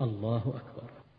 الله أكبر.